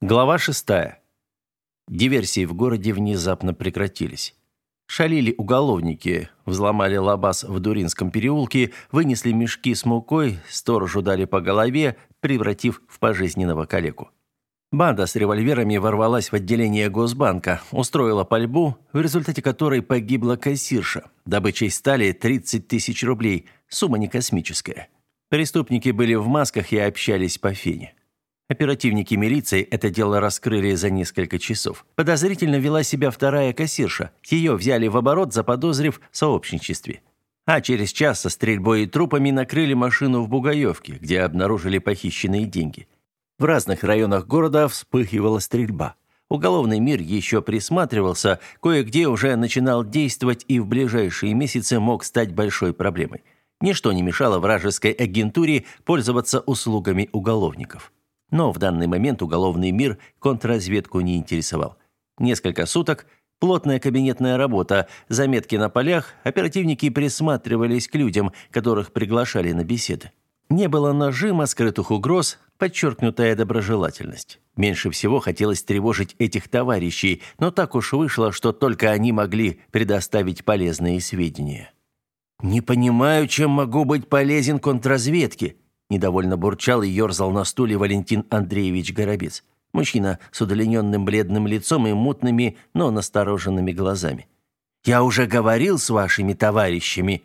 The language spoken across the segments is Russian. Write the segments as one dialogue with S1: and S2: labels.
S1: Глава шестая. Диверсии в городе внезапно прекратились. Шалили уголовники, взломали лабаз в Дуринском переулке, вынесли мешки с мукой, сторожу дали по голове, превратив в пожизненного калеку. Банда с револьверами ворвалась в отделение Госбанка, устроила пальбу, в результате которой погибла кассирша. Добычей стали 30 тысяч рублей, сумма не космическая. Преступники были в масках и общались по фене. Оперативники милиции это дело раскрыли за несколько часов. Подозрительно вела себя вторая кассирша. Ее взяли в оборот, заподозрив в сообщничестве. А через час со стрельбой и трупами накрыли машину в Бугаевке, где обнаружили похищенные деньги. В разных районах города вспыхивала стрельба. Уголовный мир еще присматривался, кое-где уже начинал действовать и в ближайшие месяцы мог стать большой проблемой. Ничто не мешало вражеской агентуре пользоваться услугами уголовников. Но в данный момент уголовный мир контрразведку не интересовал. Несколько суток плотная кабинетная работа, заметки на полях, оперативники присматривались к людям, которых приглашали на беседы. Не было нажима, скрытых угроз, подчеркнутая доброжелательность. Меньше всего хотелось тревожить этих товарищей, но так уж вышло, что только они могли предоставить полезные сведения. «Не понимаю, чем могу быть полезен контрразведке», Недовольно бурчал и ерзал на стуле Валентин Андреевич Горобец. Мужчина с удлиненным бледным лицом и мутными, но настороженными глазами. «Я уже говорил с вашими товарищами».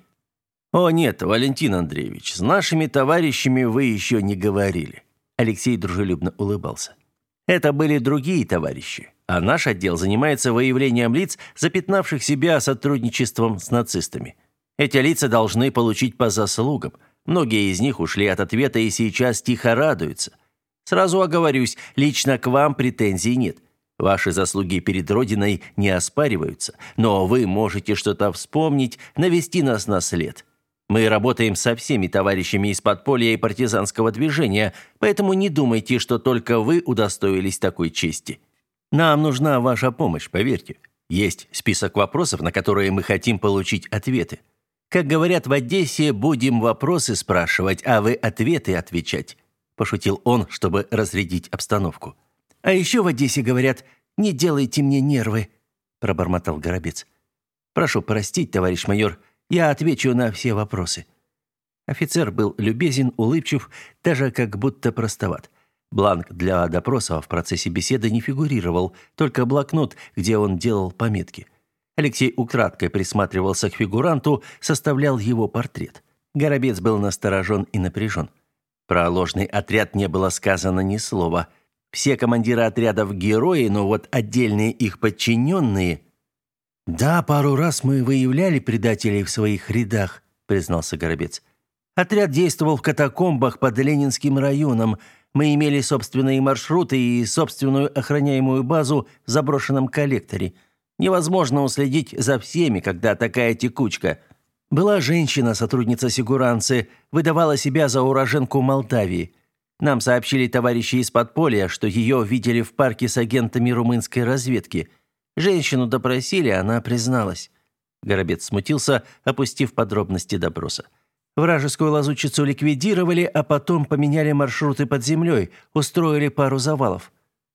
S1: «О нет, Валентин Андреевич, с нашими товарищами вы еще не говорили». Алексей дружелюбно улыбался. «Это были другие товарищи, а наш отдел занимается выявлением лиц, запятнавших себя сотрудничеством с нацистами. Эти лица должны получить по заслугам – Многие из них ушли от ответа и сейчас тихо радуются. Сразу оговорюсь, лично к вам претензий нет. Ваши заслуги перед Родиной не оспариваются, но вы можете что-то вспомнить, навести нас на след. Мы работаем со всеми товарищами из подполья и партизанского движения, поэтому не думайте, что только вы удостоились такой чести. Нам нужна ваша помощь, поверьте. Есть список вопросов, на которые мы хотим получить ответы. Как говорят в Одессе, будем вопросы спрашивать, а вы ответы отвечать», – пошутил он, чтобы разрядить обстановку. «А еще в Одессе говорят, не делайте мне нервы», – пробормотал Горобец. «Прошу простить, товарищ майор, я отвечу на все вопросы». Офицер был любезен, улыбчив, даже как будто простоват. Бланк для допроса в процессе беседы не фигурировал, только блокнот, где он делал пометки. Алексей украдкой присматривался к фигуранту, составлял его портрет. Горобец был насторожен и напряжен. Про ложный отряд не было сказано ни слова. Все командиры отрядов герои, но вот отдельные их подчиненные... «Да, пару раз мы выявляли предателей в своих рядах», — признался Горобец. «Отряд действовал в катакомбах под Ленинским районом. Мы имели собственные маршруты и собственную охраняемую базу в заброшенном коллекторе». Невозможно уследить за всеми, когда такая текучка. Была женщина, сотрудница Сигуранцы, выдавала себя за уроженку Молдавии. Нам сообщили товарищи из подполья, что ее видели в парке с агентами румынской разведки. Женщину допросили, она призналась. Горобец смутился, опустив подробности допроса. Вражескую лазутчицу ликвидировали, а потом поменяли маршруты под землей, устроили пару завалов.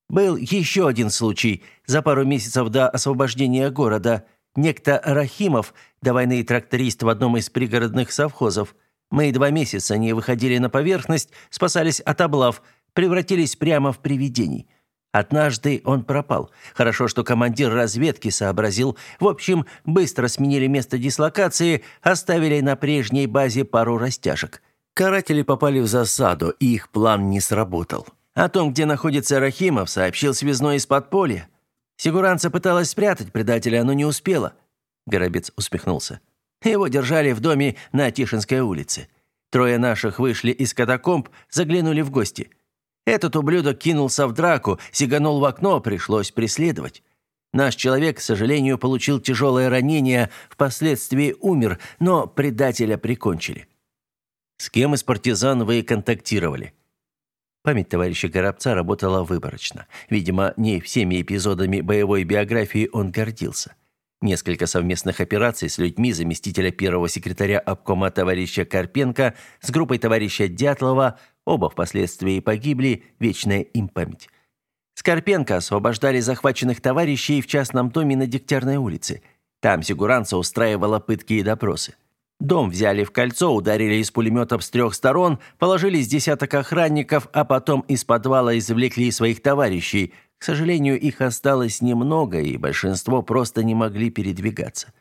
S1: Был еще один случай. За пару месяцев до освобождения города некто Рахимов, до войны тракторист в одном из пригородных совхозов. Мы два месяца не выходили на поверхность, спасались от облав, превратились прямо в привидений. Однажды он пропал. Хорошо, что командир разведки сообразил. В общем, быстро сменили место дислокации, оставили на прежней базе пару растяжек. Каратели попали в засаду, и их план не сработал. О том, где находится Рахимов, сообщил связной из подполья. Сигуранца пыталась спрятать предателя, но не успела. Горобец усмехнулся. Его держали в доме на Тишинской улице. Трое наших вышли из катакомб, заглянули в гости. Этот ублюдок кинулся в драку, сиганул в окно, пришлось преследовать. Наш человек, к сожалению, получил тяжелое ранение, впоследствии умер, но предателя прикончили. С кем из партизан вы контактировали? Память товарища Горобца работала выборочно. Видимо, не всеми эпизодами боевой биографии он гордился. Несколько совместных операций с людьми заместителя первого секретаря обкома товарища Карпенко с группой товарища Дятлова, оба впоследствии погибли, вечная им память. Скорпенко освобождали захваченных товарищей в частном доме на Дегтярной улице. Там Сигуранца устраивала пытки и допросы. Дом взяли в кольцо, ударили из пулеметов с трех сторон, положили с десяток охранников, а потом из подвала извлекли своих товарищей. К сожалению, их осталось немного, и большинство просто не могли передвигаться.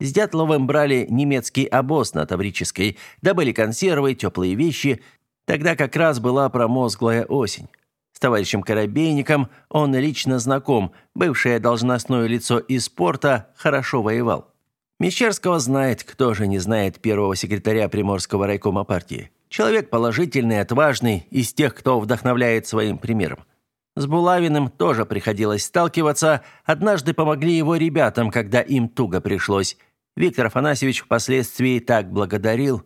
S1: С Дятловым брали немецкий обоз на Таврической, добыли консервы, теплые вещи. Тогда как раз была промозглая осень. С товарищем Коробейником он лично знаком, бывшее должностное лицо из спорта, хорошо воевал. Мещерского знает, кто же не знает первого секретаря Приморского райкома партии. Человек положительный, отважный, из тех, кто вдохновляет своим примером. С Булавиным тоже приходилось сталкиваться, однажды помогли его ребятам, когда им туго пришлось. Виктор Афанасьевич впоследствии так благодарил.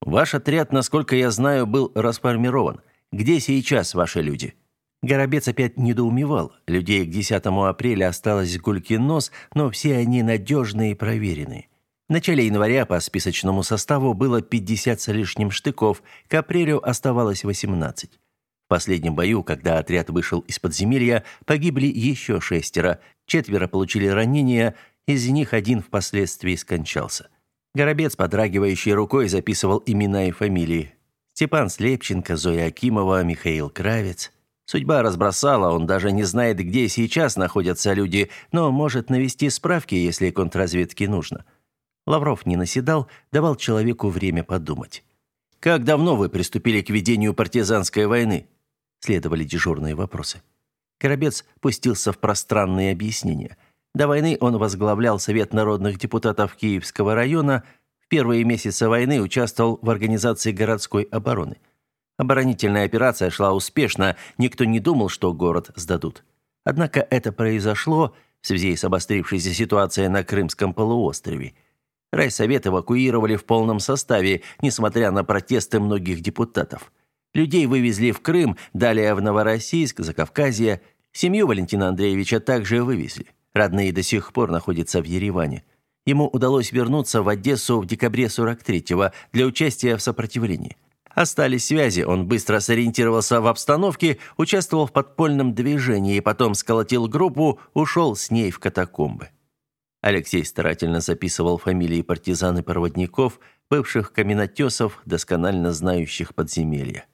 S1: «Ваш отряд, насколько я знаю, был расформирован. Где сейчас ваши люди?» Горобец опять недоумевал. Людей к 10 апреля осталось гулькин нос, но все они надежные и проверенные. В начале января по списочному составу было 50 с лишним штыков, к апрелю оставалось 18. В последнем бою, когда отряд вышел из подземелья, погибли еще шестеро, четверо получили ранения, из них один впоследствии скончался. Горобец, подрагивающей рукой, записывал имена и фамилии. Степан Слепченко, Зоя Акимова, Михаил Кравец – Судьба разбросала, он даже не знает, где сейчас находятся люди, но может навести справки, если контрразведке нужно. Лавров не наседал, давал человеку время подумать. «Как давно вы приступили к ведению партизанской войны?» Следовали дежурные вопросы. Коробец пустился в пространные объяснения. До войны он возглавлял Совет народных депутатов Киевского района, в первые месяцы войны участвовал в организации городской обороны – Оборонительная операция шла успешно, никто не думал, что город сдадут. Однако это произошло в связи с обострившейся ситуацией на Крымском полуострове. Райсовет эвакуировали в полном составе, несмотря на протесты многих депутатов. Людей вывезли в Крым, далее в Новороссийск, Закавказье. Семью Валентина Андреевича также вывезли. Родные до сих пор находятся в Ереване. Ему удалось вернуться в Одессу в декабре 43-го для участия в сопротивлении. Остались связи, он быстро сориентировался в обстановке, участвовал в подпольном движении, потом сколотил группу, ушел с ней в катакомбы. Алексей старательно записывал фамилии партизан и проводников, бывших каменотесов, досконально знающих подземелья.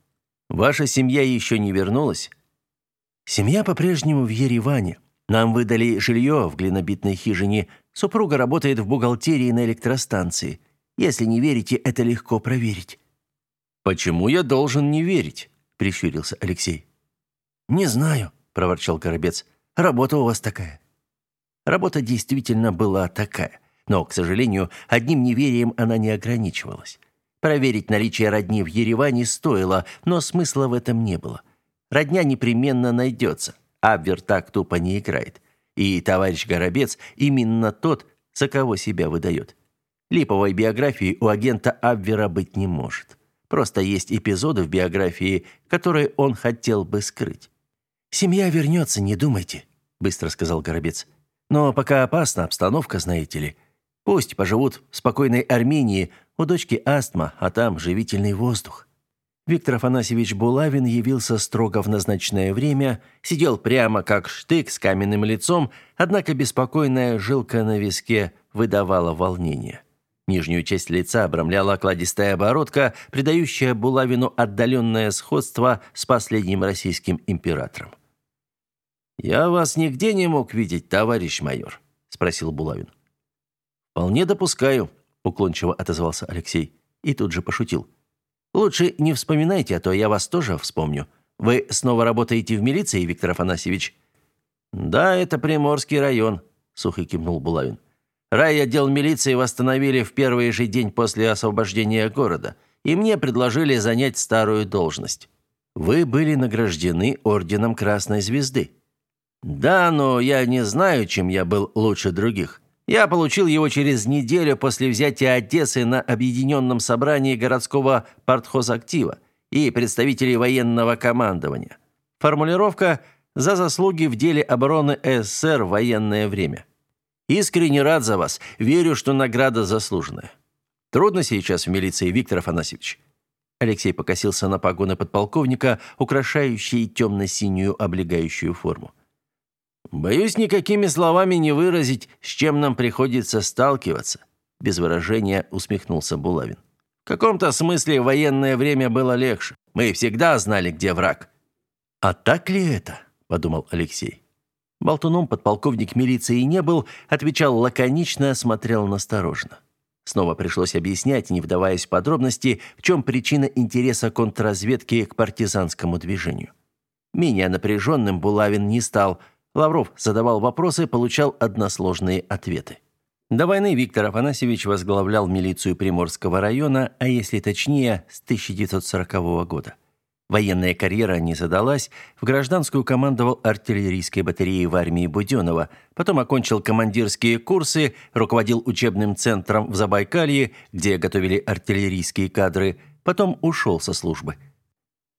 S1: «Ваша семья еще не вернулась?» «Семья по-прежнему в Ереване. Нам выдали жилье в глинобитной хижине. Супруга работает в бухгалтерии на электростанции. Если не верите, это легко проверить». «Почему я должен не верить?» – прищурился Алексей.
S2: «Не знаю», – проворчал Горобец. «Работа у вас такая».
S1: Работа действительно была такая, но, к сожалению, одним неверием она не ограничивалась. Проверить наличие родни в Ереване стоило, но смысла в этом не было. Родня непременно найдется, Абвер так тупо не играет. И товарищ Горобец именно тот, за кого себя выдает. Липовой биографии у агента Абвера быть не может. Просто есть эпизоды в биографии, которые он хотел бы скрыть.
S2: «Семья вернется, не думайте», — быстро сказал Горобец. «Но пока опасна обстановка, знаете ли. Пусть поживут в спокойной Армении, у дочки астма, а там живительный воздух».
S1: Виктор Афанасьевич Булавин явился строго в назначенное время, сидел прямо как штык с каменным лицом, однако беспокойная жилка на виске выдавала волнение. Нижнюю часть лица обрамляла окладистая оборотка, придающая Булавину отдаленное сходство с последним российским императором. «Я вас нигде не мог видеть, товарищ майор», — спросил Булавин. «Вполне допускаю», — уклончиво отозвался Алексей и тут же пошутил. «Лучше не вспоминайте, а то я вас тоже вспомню. Вы снова работаете в милиции, Виктор Афанасьевич?» «Да, это Приморский район», — сухо кивнул Булавин. Райотдел милиции восстановили в первый же день после освобождения города, и мне предложили занять старую должность. Вы были награждены орденом Красной Звезды. Да, но я не знаю, чем я был лучше других. Я получил его через неделю после взятия Одессы на объединенном собрании городского партхозактива и представителей военного командования. Формулировка «За заслуги в деле обороны СССР в военное время». Искренне рад за вас. Верю, что награда заслуженная. Трудно сейчас в милиции, Виктор Афанасьевич. Алексей покосился на погоны подполковника, украшающие темно-синюю облегающую форму. «Боюсь, никакими словами не выразить, с чем нам приходится сталкиваться», без выражения усмехнулся Булавин. «В каком-то смысле военное время было легче. Мы всегда знали, где враг».
S2: «А так ли это?» – подумал Алексей. Болтуном подполковник милиции не был, отвечал лаконично, смотрел настороженно. Снова пришлось объяснять, не вдаваясь в подробности, в чем причина интереса контрразведки к партизанскому движению. Менее напряженным Булавин не стал. Лавров задавал вопросы, получал односложные ответы. До войны Виктор Афанасьевич возглавлял милицию Приморского района, а если точнее, с 1940 года. Военная карьера не задалась, в гражданскую командовал артиллерийской батареей в армии Буденова, потом окончил командирские курсы, руководил учебным центром в Забайкалье, где готовили артиллерийские кадры, потом ушел со службы.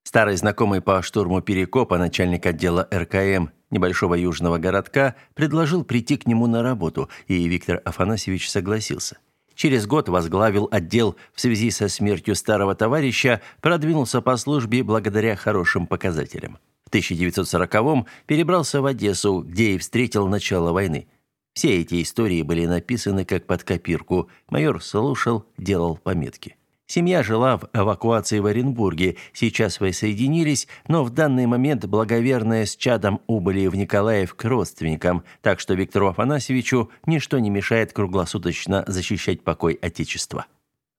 S2: Старый знакомый по штурму Перекопа, начальник отдела РКМ небольшого южного городка, предложил прийти к нему на работу, и Виктор Афанасьевич согласился. Через год возглавил отдел в связи со смертью старого товарища, продвинулся по службе благодаря хорошим показателям. В 1940-м перебрался в Одессу, где и встретил начало войны. Все эти истории были написаны как под копирку. Майор слушал, делал пометки. Семья жила в эвакуации в Оренбурге, сейчас воссоединились, но в данный момент благоверные с чадом убыли в Николаев к родственникам, так что Виктору Афанасьевичу ничто не мешает круглосуточно защищать покой Отечества.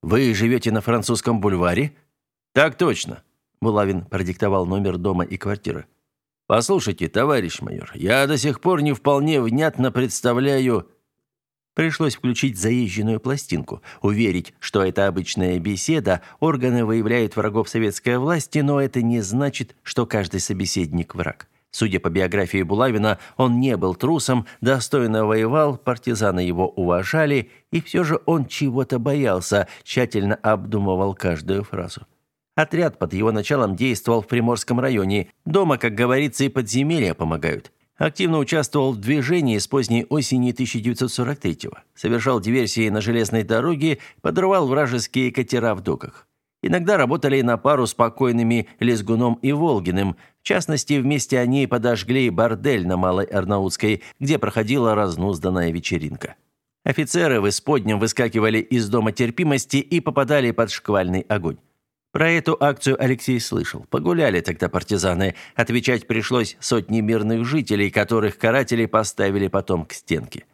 S2: «Вы живете на французском бульваре?»
S1: «Так точно», –
S2: Булавин продиктовал номер дома и квартиры.
S1: «Послушайте, товарищ майор, я до сих пор не вполне внятно представляю...»
S2: Пришлось включить заезженную пластинку, уверить, что это обычная беседа, органы выявляют врагов советской власти, но это не значит, что каждый собеседник враг. Судя по биографии Булавина, он не был трусом, достойно воевал, партизаны его уважали, и все же он чего-то боялся, тщательно обдумывал каждую фразу. Отряд под его началом действовал в Приморском районе. Дома, как говорится, и подземелья помогают. Активно участвовал в движении с поздней осени 1943-го. Совершал диверсии на железной дороге, подрывал вражеские катера в доках. Иногда работали на пару с покойными Лезгуном и Волгиным. В частности, вместе они подожгли бордель на Малой Арнаутской, где проходила разнузданная вечеринка. Офицеры в исподнем выскакивали из дома терпимости и попадали под шквальный огонь. Про эту акцию Алексей слышал. Погуляли тогда партизаны. Отвечать пришлось сотни мирных жителей, которых каратели поставили потом к стенке.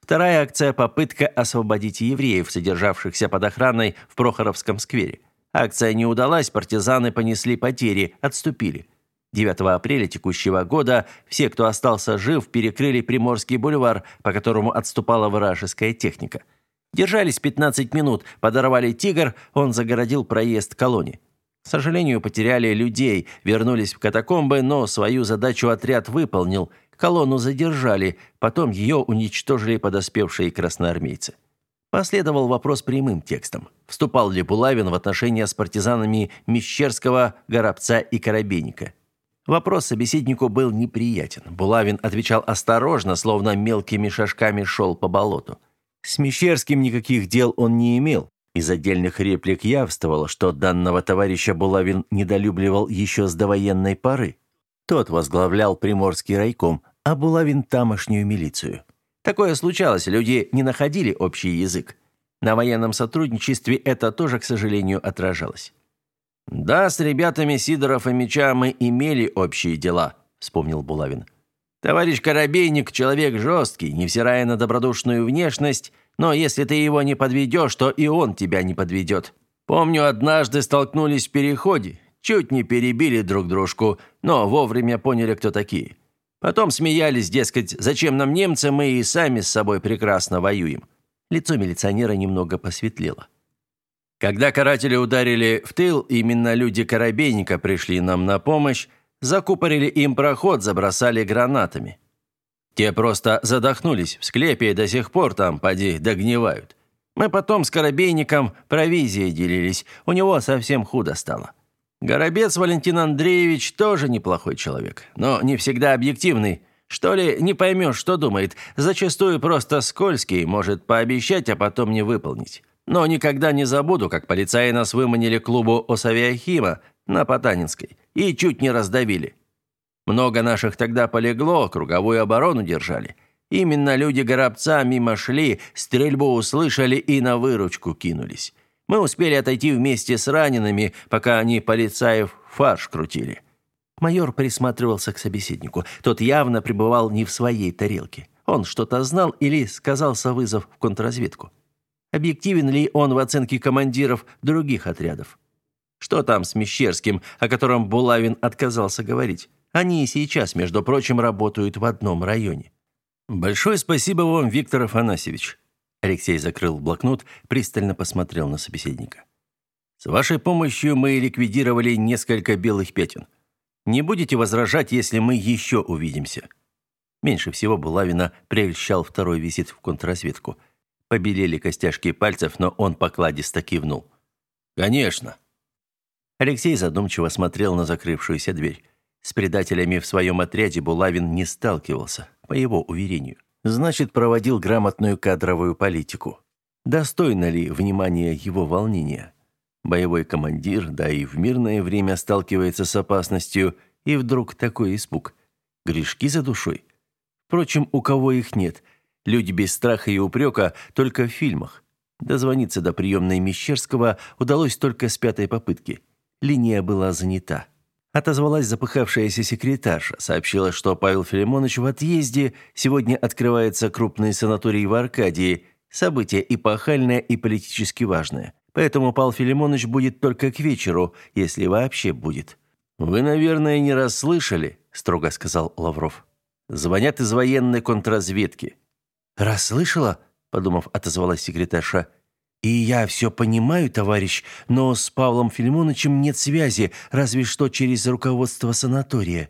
S2: Вторая акция – попытка освободить евреев, содержавшихся под охраной в Прохоровском сквере. Акция не удалась, партизаны понесли потери, отступили. 9 апреля текущего года все, кто остался жив, перекрыли Приморский бульвар, по которому отступала вражеская техника – Держались 15 минут, подорвали «Тигр», он загородил проезд колонии. К сожалению, потеряли людей, вернулись в катакомбы, но свою задачу отряд выполнил. Колонну задержали, потом ее уничтожили подоспевшие красноармейцы. Последовал вопрос прямым текстом. Вступал ли Булавин в отношения с партизанами Мещерского, Горобца и Коробейника? Вопрос собеседнику был неприятен. Булавин отвечал осторожно, словно мелкими шажками шел по болоту. С Мещерским никаких дел он не имел. Из отдельных реплик явствовало, что данного товарища Булавин недолюбливал еще с довоенной поры. Тот возглавлял Приморский райком, а Булавин – тамошнюю милицию. Такое случалось, люди не находили общий язык. На военном сотрудничестве это тоже, к сожалению, отражалось.
S1: «Да, с ребятами Сидоров и Меча мы имели общие дела», – вспомнил Булавин. Товарищ Коробейник – человек жесткий, невзирая на добродушную внешность, но если ты его не подведешь, то и он тебя не подведет. Помню, однажды столкнулись в переходе, чуть не перебили друг дружку, но вовремя поняли, кто такие. Потом смеялись, дескать, зачем нам немцы, мы и сами с собой прекрасно воюем.
S2: Лицо милиционера немного посветлело.
S1: Когда каратели ударили в тыл, именно люди Коробейника пришли нам на помощь, Закупорили им проход, забросали гранатами. Те просто задохнулись в склепе и до сих пор там, поди, догнивают. Мы потом с Коробейником провизией делились, у него совсем худо стало. Горобец Валентин Андреевич тоже неплохой человек, но не всегда объективный. Что ли, не поймешь, что думает. Зачастую просто скользкий, может пообещать, а потом не выполнить. Но никогда не забуду, как полицаи нас выманили к клубу Осавиахима на Потанинской и чуть не раздавили. Много наших тогда полегло, круговую оборону держали. Именно люди-горобца мимо шли, стрельбу услышали и на выручку кинулись. Мы успели отойти вместе с ранеными, пока они полицаев фарш крутили. Майор присматривался к собеседнику. Тот явно пребывал не в своей тарелке. Он что-то знал или сказался вызов в контрразведку. Объективен ли он в оценке командиров других отрядов? Что там с Мещерским, о котором Булавин отказался говорить? Они и сейчас, между прочим, работают в одном районе. Большое спасибо вам, Виктор Афанасьевич. Алексей закрыл блокнот, пристально посмотрел на собеседника. С вашей помощью мы ликвидировали несколько белых пятен. Не будете возражать, если мы еще увидимся. Меньше всего Булавина прельщал второй визит в контрразведку. Побелели костяшки пальцев, но он покладисто кивнул. «Конечно». Алексей задумчиво смотрел на закрывшуюся дверь. С предателями в своем отряде Булавин не сталкивался, по его уверению. Значит, проводил грамотную кадровую политику. Достойно ли внимания его волнения? Боевой командир, да и в мирное время сталкивается с опасностью, и вдруг такой испуг. Грешки за душой. Впрочем, у кого их нет? Люди без страха и упрека только в фильмах. Дозвониться до приемной Мещерского удалось только с пятой попытки. Линия была занята. Отозвалась запыхавшаяся секретарша, сообщила, что Павел Филимонович в отъезде, сегодня открывается крупный санаторий в Аркадии, событие эпохальное и политически важное. Поэтому Павел Филимонович будет только к вечеру, если вообще будет. «Вы, наверное, не расслышали», – строго сказал Лавров. «Звонят из военной контрразведки».
S2: «Расслышала?» – подумав, отозвалась секретарша – и я все понимаю, товарищ, но с Павлом Филимоновичем нет связи, разве что через руководство санатория.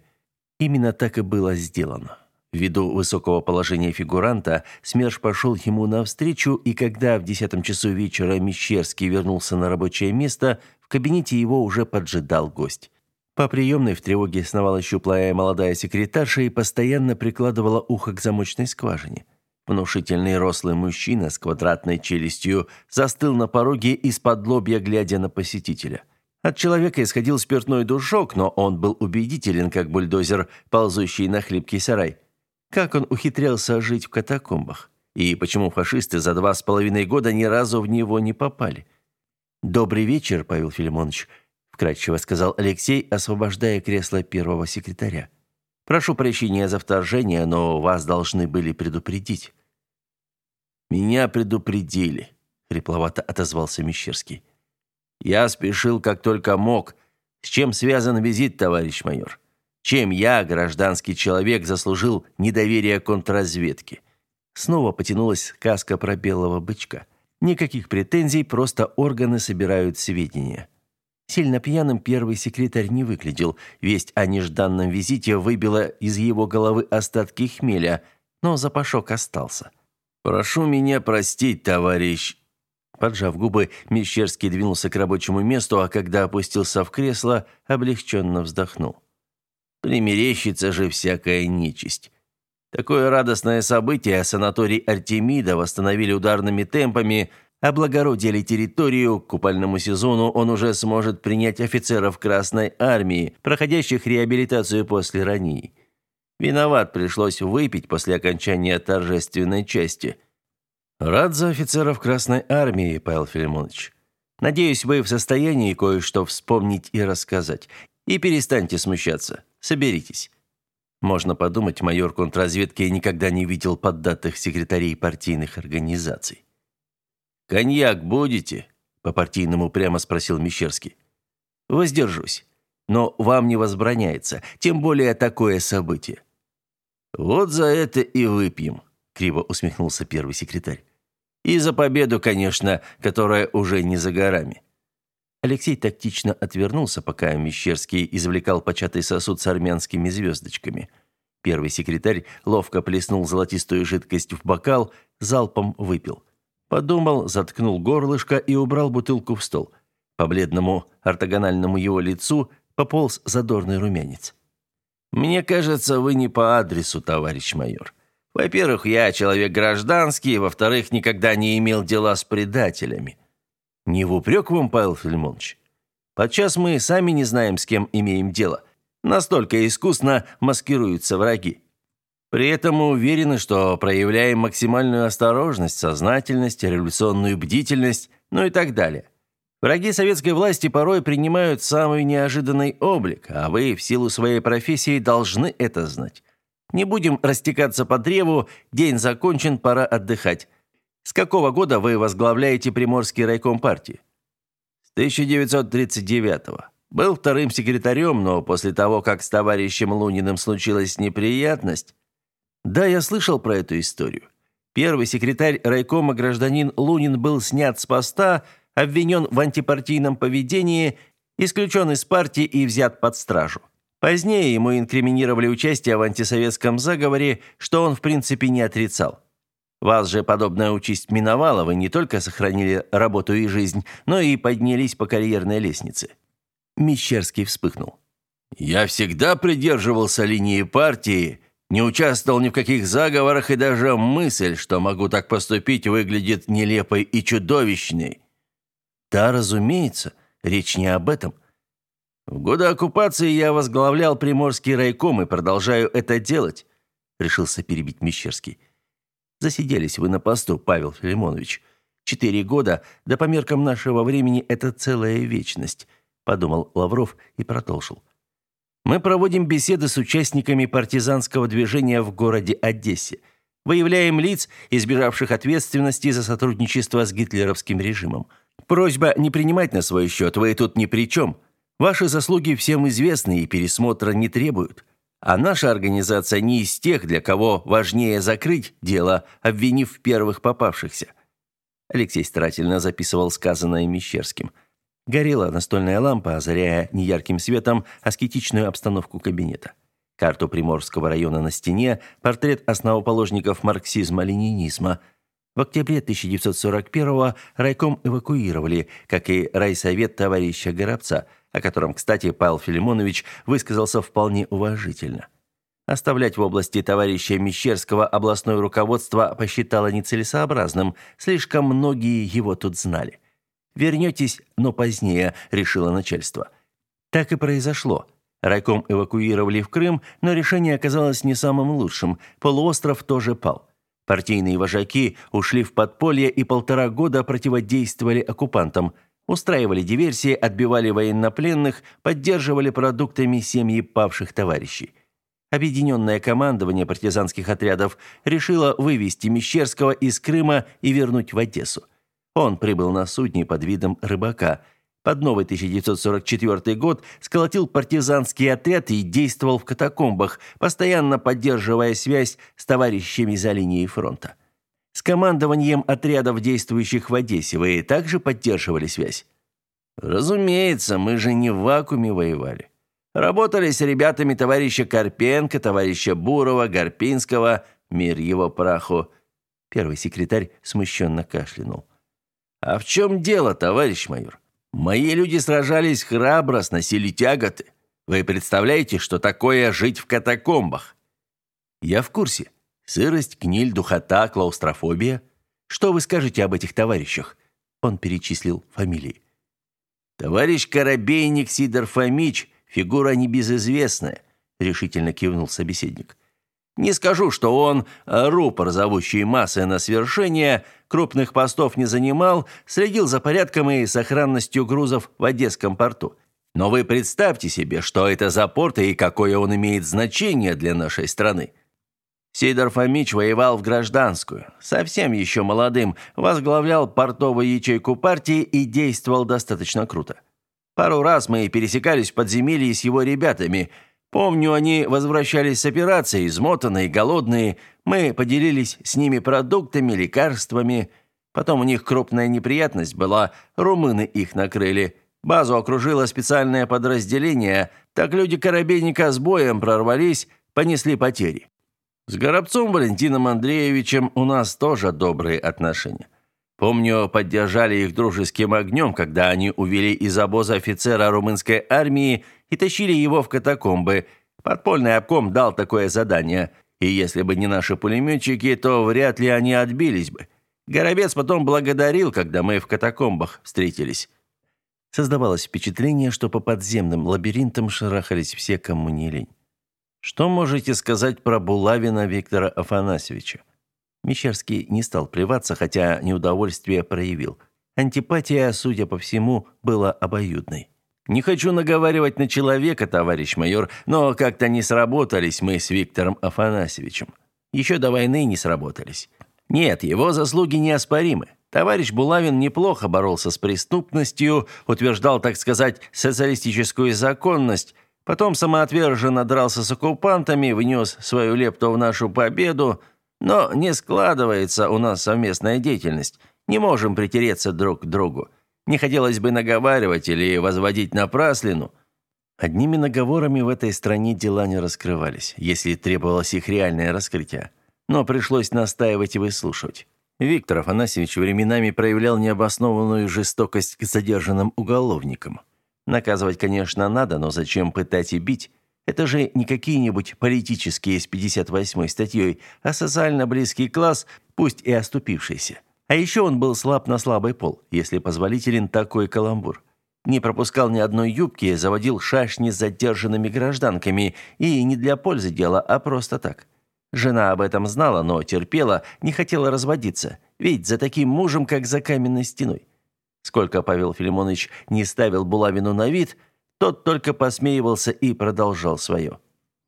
S1: Именно так и было сделано. Ввиду высокого положения фигуранта, СМЕРШ пошел ему навстречу, и когда в десятом часу вечера Мещерский вернулся на рабочее место, в кабинете его уже поджидал гость. По приемной в тревоге сновала щуплая молодая секретарша и постоянно прикладывала ухо к замочной скважине. Внушительный рослый мужчина с квадратной челюстью застыл на пороге из-под лобья, глядя на посетителя. От человека исходил спиртной душок, но он был убедителен, как бульдозер, ползущий на хлипкий сарай. Как он ухитрялся жить в катакомбах? И почему фашисты за два с половиной года ни разу в него не попали? «Добрый вечер, Павел Филимонович», – вкратчиво сказал Алексей, освобождая кресло первого секретаря. «Прошу прощения за вторжение, но вас должны были предупредить».
S3: Меня предупредили, хрипловато отозвался Мещерский. Я спешил как только мог. С чем связан визит, товарищ майор? Чем я, гражданский человек, заслужил недоверие контрразведки?
S1: Снова потянулась сказка про белого бычка. Никаких претензий, просто органы собирают сведения. Сильно пьяным первый секретарь не выглядел. Весть о нежданном визите выбила из его головы остатки хмеля, но запашок остался.
S3: «Прошу меня простить, товарищ».
S1: Поджав губы, Мещерский двинулся к рабочему месту, а когда опустился в кресло, облегченно вздохнул.
S3: «Примерещится же всякая нечисть». Такое радостное событие санаторий Артемида восстановили ударными темпами, облагородили территорию, к купальному сезону он уже сможет принять офицеров Красной Армии, проходящих реабилитацию после ранений. Виноват, пришлось выпить после окончания торжественной части.
S1: Рад за офицеров Красной армии, Павел Филимонович. Надеюсь, вы в состоянии кое-что вспомнить и рассказать. И перестаньте смущаться. Соберитесь. Можно подумать, майор контрразведки никогда не видел поддатых секретарей партийных организаций.
S3: «Коньяк будете?»
S1: – по-партийному прямо спросил Мещерский. «Воздержусь. Но вам не возбраняется, тем более такое событие.
S3: «Вот за это и выпьем», — криво усмехнулся первый секретарь. «И за победу, конечно, которая уже не за горами».
S1: Алексей тактично отвернулся, пока Мещерский извлекал початый сосуд с армянскими звездочками. Первый секретарь ловко плеснул золотистую жидкость в бокал, залпом выпил. Подумал, заткнул горлышко и убрал бутылку в стол. По бледному ортогональному его лицу пополз задорный румянец.
S3: Мне кажется, вы не по адресу, товарищ майор. Во-первых, я человек гражданский, во-вторых, никогда не имел дела с предателями. Не в упрек вам, Павел Филимонович. Подчас мы сами не знаем, с кем имеем дело. Настолько искусно маскируются враги. При этом мы уверены, что проявляем максимальную осторожность, сознательность, революционную бдительность, ну и так далее. Враги советской власти порой принимают самый неожиданный облик, а вы в силу своей профессии должны это знать. Не будем растекаться по древу, день закончен, пора отдыхать. С какого года вы возглавляете Приморский райком партии? С 1939-го. Был вторым секретарем, но после того, как с товарищем Луниным случилась неприятность... Да, я слышал про эту историю. Первый секретарь райкома гражданин Лунин был снят с поста, обвинен в антипартийном поведении, исключен из партии и взят под стражу. Позднее ему инкриминировали участие в антисоветском заговоре, что он в принципе не отрицал. Вас же подобная участь миновала, вы не только сохранили работу и жизнь, но и поднялись по карьерной лестнице. Мещерский вспыхнул. Я всегда придерживался линии партии, не участвовал ни в каких заговорах и даже мысль, что могу так поступить, выглядит нелепой и чудовищной. Да, разумеется, речь не об этом. В годы оккупации я возглавлял Приморский райком и продолжаю это делать, решился перебить Мещерский. Засиделись вы на посту, Павел Филимонович. Четыре года, да по меркам нашего времени это целая вечность, подумал Лавров и продолжил. Мы проводим беседы с участниками партизанского движения в городе Одессе. Выявляем лиц, избежавших ответственности за сотрудничество с гитлеровским режимом. Просьба не принимать на свой счет, вы тут ни при чем. Ваши заслуги всем известны и пересмотра не требуют. А наша организация не из тех, для кого важнее закрыть дело, обвинив первых попавшихся. Алексей старательно записывал сказанное Мещерским. Горела настольная лампа, озаряя неярким светом аскетичную обстановку кабинета. Карту Приморского района на стене, портрет основоположников марксизма-ленинизма – в октябре 1941-го райком эвакуировали, как и райсовет товарища Горобца, о котором, кстати, Павел Филимонович высказался вполне уважительно. Оставлять в области товарища Мещерского областное руководство посчитало нецелесообразным, слишком многие его тут знали. «Вернетесь, но позднее», – решило начальство. Так и произошло. Райком эвакуировали в Крым, но решение оказалось не самым лучшим. Полуостров тоже пал. Партийные вожаки ушли в подполье и полтора года противодействовали оккупантам, устраивали диверсии, отбивали военнопленных, поддерживали продуктами семьи павших товарищей. Объединенное командование партизанских отрядов решило вывести Мещерского из Крыма и вернуть в Одессу. Он прибыл на судне под видом рыбака – под новый 1944 год сколотил партизанский отряд и действовал в катакомбах, постоянно поддерживая связь с товарищами за линией фронта. С командованием отрядов, действующих в Одессе, вы также поддерживали связь? Разумеется, мы же не в вакууме воевали. Работали с ребятами товарища Карпенко, товарища Бурова, Гарпинского, мир его праху. Первый секретарь смущенно кашлянул. А в чем дело, товарищ майор? Мои люди сражались храбро, сносили тяготы. Вы представляете, что такое жить в катакомбах? Я в курсе. Сырость, гниль, духота, клаустрофобия. Что вы скажете об этих товарищах? Он перечислил фамилии. Товарищ Коробейник Сидор Фомич, фигура небезызвестная, решительно кивнул собеседник. Не скажу, что он рупор, зовущий массы на свершение, крупных постов не занимал, следил за порядком и сохранностью грузов в Одесском порту. Но вы представьте себе, что это за порт и какое он имеет значение для нашей страны. Сидор Фомич воевал в гражданскую, совсем еще молодым, возглавлял портовую ячейку партии и действовал достаточно круто. Пару раз мы пересекались в подземелье с его ребятами. Помню, они возвращались с операции, измотанные, голодные, мы поделились с ними продуктами, лекарствами. Потом у них крупная неприятность была, румыны их накрыли. Базу окружило специальное подразделение, так люди Коробейника с боем прорвались, понесли потери. С Горобцом Валентином Андреевичем у нас тоже добрые отношения. Помню, поддержали их дружеским огнем, когда они увели из обоза офицера румынской армии и тащили его в катакомбы. Подпольный обком дал такое задание – и если бы не наши пулеметчики, то вряд ли они отбились бы. Горобец потом благодарил, когда мы в катакомбах встретились.
S1: Создавалось впечатление, что по подземным лабиринтам шарахались все, кому не лень.
S3: Что можете сказать про Булавина Виктора Афанасьевича?
S1: Мещерский не стал плеваться, хотя неудовольствие проявил. Антипатия, судя по всему, была обоюдной.
S3: Не хочу наговаривать на человека, товарищ майор, но как-то не сработались мы с Виктором Афанасьевичем. Еще до войны не сработались. Нет, его заслуги неоспоримы. Товарищ Булавин неплохо боролся с преступностью, утверждал, так сказать, социалистическую законность, потом самоотверженно дрался с оккупантами, внес свою лепту в нашу победу, но не складывается у нас совместная деятельность. Не можем притереться друг к другу. Не хотелось бы наговаривать или возводить напраслину.
S1: Одними наговорами в этой стране дела не раскрывались, если требовалось их реальное раскрытие. Но пришлось настаивать и выслушивать. Виктор Афанасьевич временами проявлял необоснованную жестокость к задержанным уголовникам. Наказывать, конечно, надо, но зачем пытать и бить? Это же не какие-нибудь политические с 58-й статьей, а социально близкий класс, пусть и оступившийся. А еще он был слаб на слабый пол, если позволителен такой каламбур. Не пропускал ни одной юбки, заводил шашни с задержанными гражданками, и не для пользы дела, а просто так. Жена об этом знала, но терпела, не хотела разводиться, ведь за таким мужем, как за каменной стеной. Сколько Павел Филимонович не ставил Булавину на вид, тот только посмеивался и продолжал свое.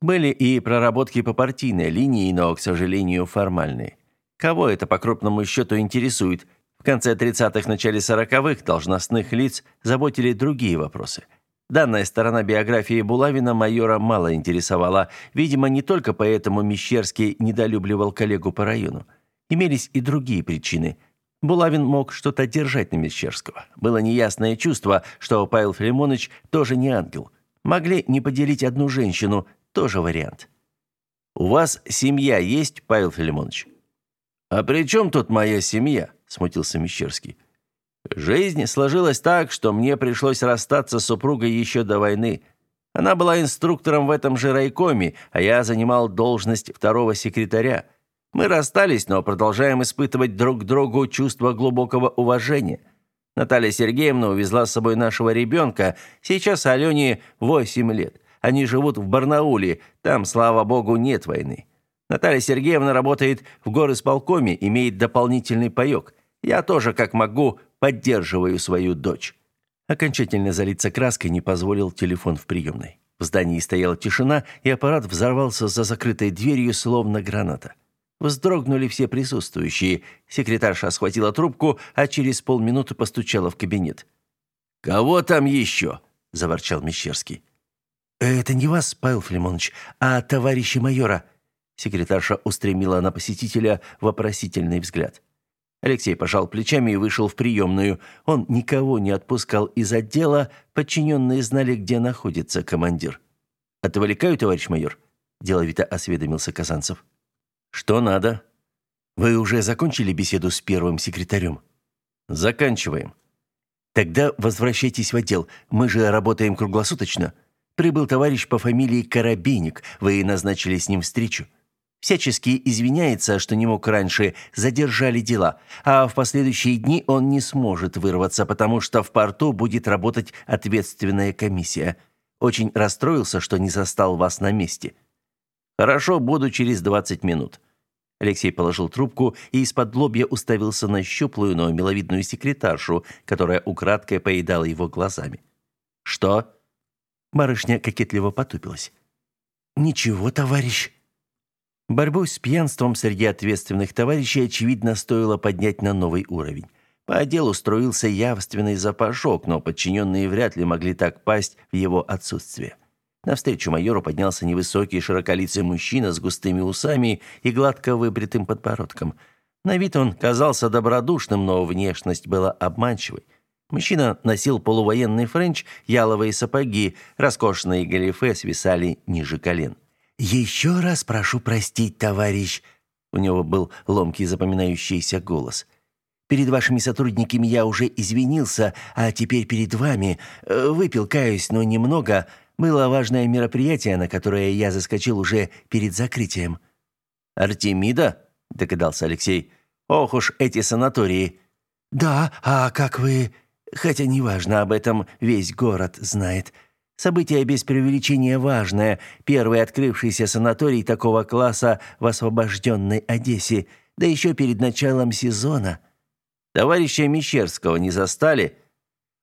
S1: Были и проработки по партийной линии, но, к сожалению, формальные. Кого это по крупному счету интересует? В конце 30-х, начале 40-х должностных лиц заботили другие вопросы. Данная сторона биографии Булавина майора мало интересовала. Видимо, не только поэтому Мещерский недолюбливал коллегу по району. Имелись и другие причины. Булавин мог что-то держать на Мещерского. Было неясное чувство, что Павел Филимонович тоже не ангел. Могли не поделить одну женщину, тоже вариант.
S3: «У вас семья есть, Павел Филимонович?»
S1: «А при чем тут моя семья?» – смутился Мещерский.
S3: «Жизнь сложилась так, что мне пришлось расстаться с супругой еще до войны. Она была инструктором в этом же райкоме, а я занимал должность второго секретаря. Мы расстались, но продолжаем испытывать друг к другу чувство глубокого уважения. Наталья Сергеевна увезла с собой нашего ребенка, сейчас Алене 8 лет. Они живут в Барнауле, там, слава богу, нет войны. Наталья Сергеевна работает в горосполкоме, имеет дополнительный паёк. Я тоже, как могу, поддерживаю свою дочь».
S1: Окончательно залиться краской не позволил телефон в приемной. В здании стояла тишина, и аппарат взорвался за закрытой дверью, словно граната. Вздрогнули все присутствующие. Секретарша схватила трубку, а через полминуты постучала в кабинет.
S3: «Кого там еще?» – заворчал Мещерский.
S2: «Это не вас, Павел Филимонович, а товарища майора»,
S1: Секретарша устремила на посетителя вопросительный взгляд. Алексей пожал плечами и вышел в приемную. Он никого не отпускал из отдела, подчиненные знали, где находится командир. «Отвлекаю, товарищ майор?» – деловито осведомился Казанцев. «Что надо?» «Вы уже закончили беседу с первым секретарем?»
S3: «Заканчиваем».
S2: «Тогда возвращайтесь в отдел. Мы же работаем круглосуточно. Прибыл товарищ по фамилии Коробейник. Вы назначили с ним встречу» всячески извиняется, что не мог раньше, задержали дела, а в последующие дни он не сможет вырваться, потому что в порту будет работать ответственная комиссия. Очень расстроился, что не застал вас на месте.
S1: Хорошо, буду через 20 минут. Алексей положил трубку и из-под лобья уставился на щуплую, но миловидную секретаршу, которая украдкой поедала его глазами. «Что?»
S2: Барышня кокетливо потупилась. «Ничего, товарищ»,
S1: Борьбу с пьянством среди ответственных товарищей, очевидно, стоило поднять на новый уровень. По отделу строился явственный запашок, но подчиненные вряд ли могли так пасть в его отсутствие. Навстречу майору поднялся невысокий широколицый мужчина с густыми усами и гладко выбритым подбородком. На вид он казался добродушным, но внешность была обманчивой. Мужчина носил полувоенный френч, яловые сапоги, роскошные галифе свисали ниже колен.
S2: «Еще раз прошу простить, товарищ», — у него был ломкий запоминающийся голос. «Перед вашими сотрудниками я уже извинился, а теперь перед вами. Э, выпил, каюсь, но немного. Было важное мероприятие, на которое я заскочил уже перед закрытием».
S1: «Артемида?» — догадался Алексей. Ох уж эти санатории.
S2: Да, а как вы... Хотя неважно, об этом весь город знает. Событие без преувеличения важное. Первый открывшийся санаторий такого класса в освобожденной Одессе, да еще перед началом сезона.
S1: Товарища Мещерского не застали?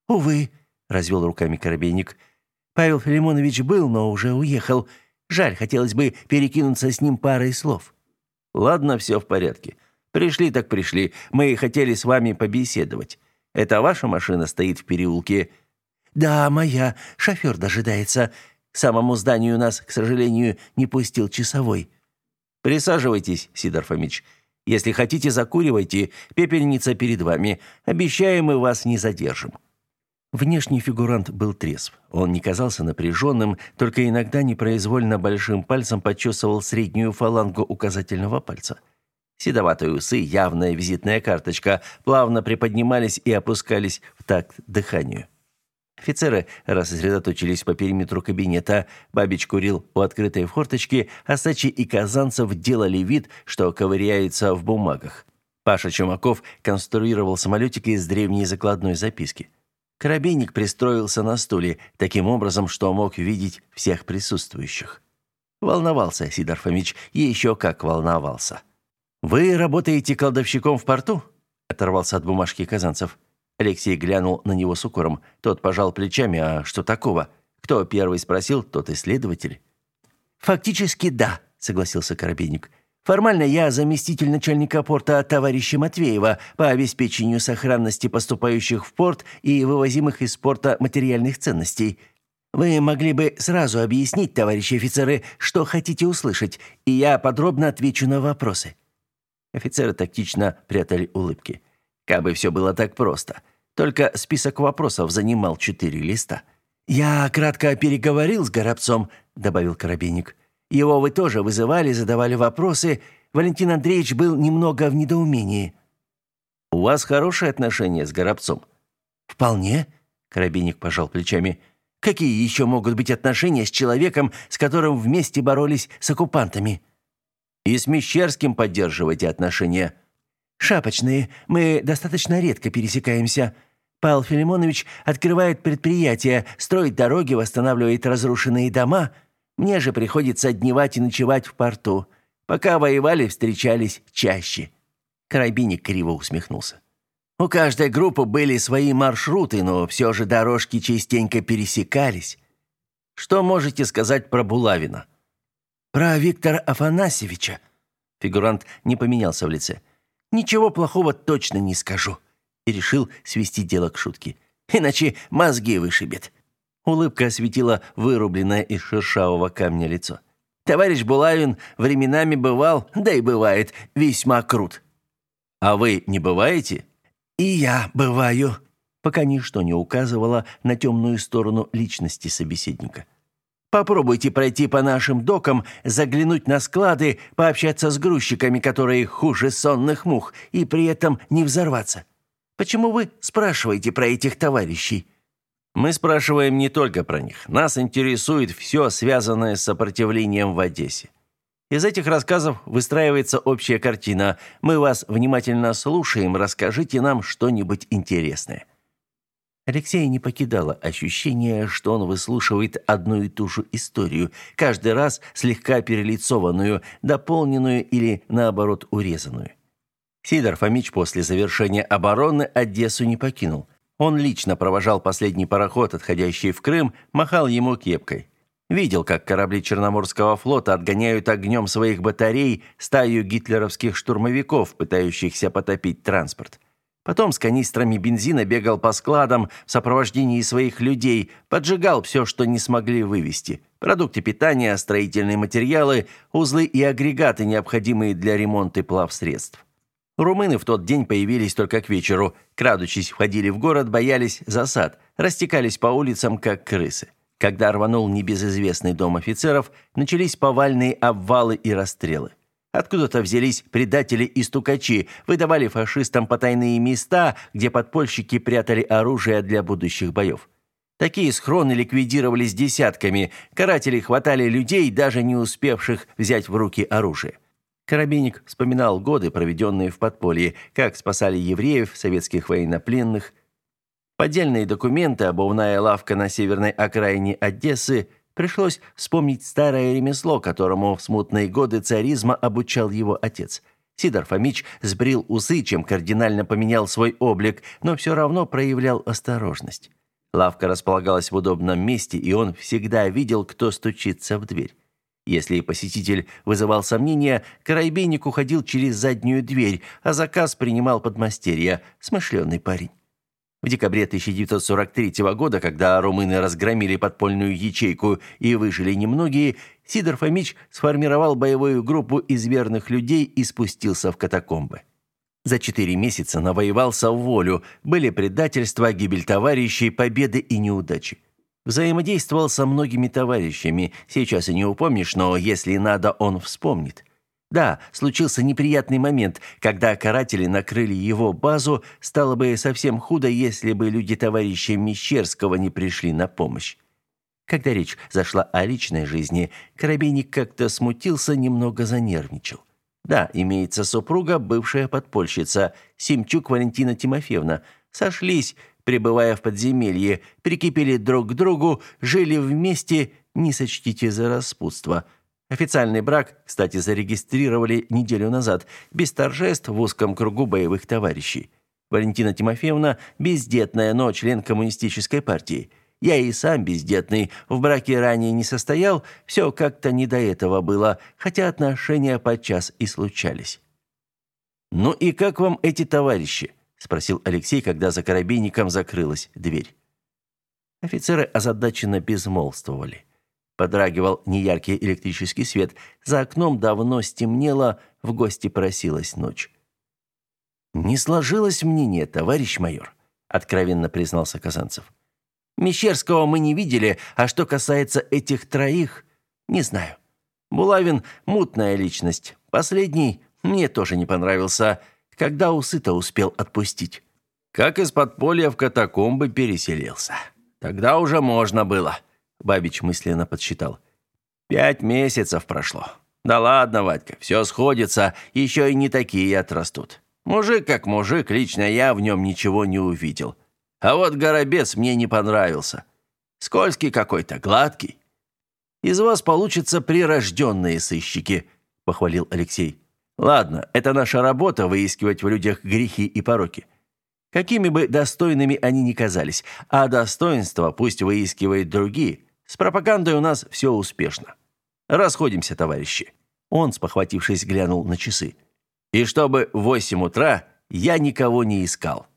S2: Увы, развел руками Коробейник. Павел Филимонович был, но уже уехал. Жаль, хотелось бы перекинуться с ним парой слов.
S1: Ладно, все в порядке. Пришли так пришли. Мы хотели с вами побеседовать. Это ваша машина стоит в переулке?
S2: Да, моя. Шофер дожидается. К самому зданию нас, к сожалению, не пустил часовой.
S1: Присаживайтесь, Сидор Фомич. Если хотите, закуривайте. Пепельница перед вами. Обещаем, мы вас не задержим.
S2: Внешний фигурант был трезв. Он не казался напряженным, только иногда непроизвольно большим пальцем подчесывал среднюю фалангу указательного пальца.
S1: Седоватые усы, явная визитная карточка, плавно приподнимались и опускались в такт дыханию. Офицеры рассредоточились по периметру кабинета. Бабич курил у открытой форточки, а Сачи и Казанцев делали вид, что ковыряются в бумагах. Паша Чумаков конструировал самолетик из древней закладной записки. Коробейник пристроился на стуле, таким образом, что мог видеть всех присутствующих. Волновался Сидор Фомич, и еще как волновался. «Вы работаете кладовщиком в порту?» – оторвался от бумажки Казанцев. Алексей глянул на него с укором. Тот пожал плечами. «А что такого? Кто первый спросил, тот исследователь».
S2: «Фактически да», – согласился Коробейник. «Формально я заместитель начальника порта товарища Матвеева по обеспечению сохранности поступающих в порт и вывозимых из порта материальных ценностей. Вы могли бы сразу объяснить, товарищи офицеры, что хотите услышать, и я подробно отвечу на вопросы».
S1: Офицеры тактично прятали улыбки. Кабы все было так просто. Только список вопросов занимал четыре листа.
S2: «Я кратко переговорил с Горобцом», — добавил Коробейник. «Его вы тоже вызывали, задавали вопросы. Валентин Андреевич был немного в недоумении».
S1: «У вас хорошие отношения с Горобцом?»
S2: «Вполне», — Коробейник пожал плечами. «Какие еще могут быть отношения с человеком, с которым вместе боролись с оккупантами?»
S1: И с Мещерским поддерживаете отношения?
S2: Шапочные. Мы достаточно редко пересекаемся. Павел Филимонович открывает предприятия, строит дороги, восстанавливает разрушенные дома. Мне же приходится дневать и ночевать в порту. Пока воевали, встречались чаще. Карабиник криво усмехнулся. У каждой группы были свои маршруты, но все же дорожки частенько пересекались.
S1: Что можете сказать про Булавина?
S2: Про Виктора Афанасьевича. Фигурант не поменялся в лице. Ничего плохого точно не скажу. И решил свести дело к шутке. Иначе мозги вышибет. Улыбка осветила вырубленное из шершавого камня лицо. Товарищ Булавин временами бывал, да и бывает, весьма крут.
S1: А вы не бываете?
S2: И я бываю, пока ничто не указывало на темную сторону личности собеседника. Попробуйте пройти по нашим докам, заглянуть на склады, пообщаться с грузчиками, которые хуже сонных мух, и при этом не взорваться. Почему вы спрашиваете про этих товарищей?
S1: Мы спрашиваем не только про них. Нас интересует все, связанное с сопротивлением в Одессе. Из этих рассказов выстраивается общая картина. Мы вас внимательно слушаем, расскажите нам что-нибудь интересное.
S2: Алексея не покидало ощущение, что он выслушивает одну и ту же историю, каждый раз слегка перелицованную, дополненную или, наоборот, урезанную.
S1: Сидор Фомич после завершения обороны Одессу не покинул. Он лично провожал последний пароход, отходящий в Крым, махал ему кепкой. Видел, как корабли Черноморского флота отгоняют огнем своих батарей стаю гитлеровских штурмовиков, пытающихся потопить транспорт. Потом с канистрами бензина бегал по складам в сопровождении своих людей, поджигал все, что не смогли вывести. Продукты питания, строительные материалы, узлы и агрегаты, необходимые для ремонта плавсредств. Румыны в тот день появились только к вечеру. Крадучись, входили в город, боялись засад, растекались по улицам, как крысы. Когда рванул небезызвестный дом офицеров, начались повальные обвалы и расстрелы. Откуда-то взялись предатели и стукачи, выдавали фашистам потайные места, где подпольщики прятали оружие для будущих боев. Такие схроны ликвидировались десятками, каратели хватали людей, даже не успевших взять в руки оружие. Коробейник вспоминал годы, проведенные в подполье, как спасали евреев, советских военнопленных. Поддельные документы, обувная лавка на северной окраине Одессы – Пришлось вспомнить старое ремесло, которому в смутные годы царизма обучал его отец. Сидор Фомич сбрил усы, чем кардинально поменял свой облик, но все равно проявлял осторожность. Лавка располагалась в удобном месте, и он всегда видел, кто стучится в дверь. Если посетитель вызывал сомнения, Карайбейник уходил через заднюю дверь, а заказ принимал подмастерье, смышленый парень. В декабре 1943 года, когда румыны разгромили подпольную ячейку и выжили немногие, Сидор Фомич сформировал боевую группу из верных людей и спустился в катакомбы. За четыре месяца навоевался в волю, были предательства, гибель товарищей, победы и неудачи. Взаимодействовал со многими товарищами, сейчас и не упомнишь, но если надо, он вспомнит. Да, случился неприятный момент, когда каратели накрыли его базу, стало бы совсем худо, если бы люди товарища Мещерского не пришли на помощь. Когда речь зашла о личной жизни, Коробейник как-то смутился, немного занервничал. Да, имеется супруга, бывшая подпольщица, Семчук Валентина Тимофеевна. Сошлись, пребывая в подземелье, прикипели друг к другу, жили вместе, не сочтите за распутство – Официальный брак, кстати, зарегистрировали неделю назад, без торжеств в узком кругу боевых товарищей. Валентина Тимофеевна бездетная, но член коммунистической партии. Я и сам бездетный, в браке ранее не состоял, все как-то не до этого было, хотя отношения подчас и случались. «Ну и как вам эти товарищи?» – спросил Алексей, когда за карабинником закрылась дверь. Офицеры озадаченно безмолвствовали. Подрагивал неяркий электрический свет. За окном давно стемнело, в гости просилась ночь. «Не сложилось мнение, товарищ майор», — откровенно признался Казанцев. «Мещерского мы не видели, а что касается этих троих, не знаю. Булавин — мутная личность. Последний мне тоже не понравился. Когда усы-то успел отпустить?» «Как из подполья в катакомбы переселился. Тогда уже можно было», Бабич мысленно подсчитал. «Пять месяцев прошло. Да ладно, Вадька, все сходится, еще и не такие отрастут. Мужик как мужик, лично я в нем ничего не увидел. А вот Горобец мне не понравился. Скользкий какой-то, гладкий. Из вас получатся прирожденные сыщики», — похвалил Алексей. «Ладно, это наша работа — выискивать в людях грехи и пороки. Какими бы достойными они ни казались, а достоинства пусть выискивают другие, с пропагандой у нас все успешно. Расходимся, товарищи. Он, спохватившись, глянул на часы. И чтобы в восемь утра я никого не искал.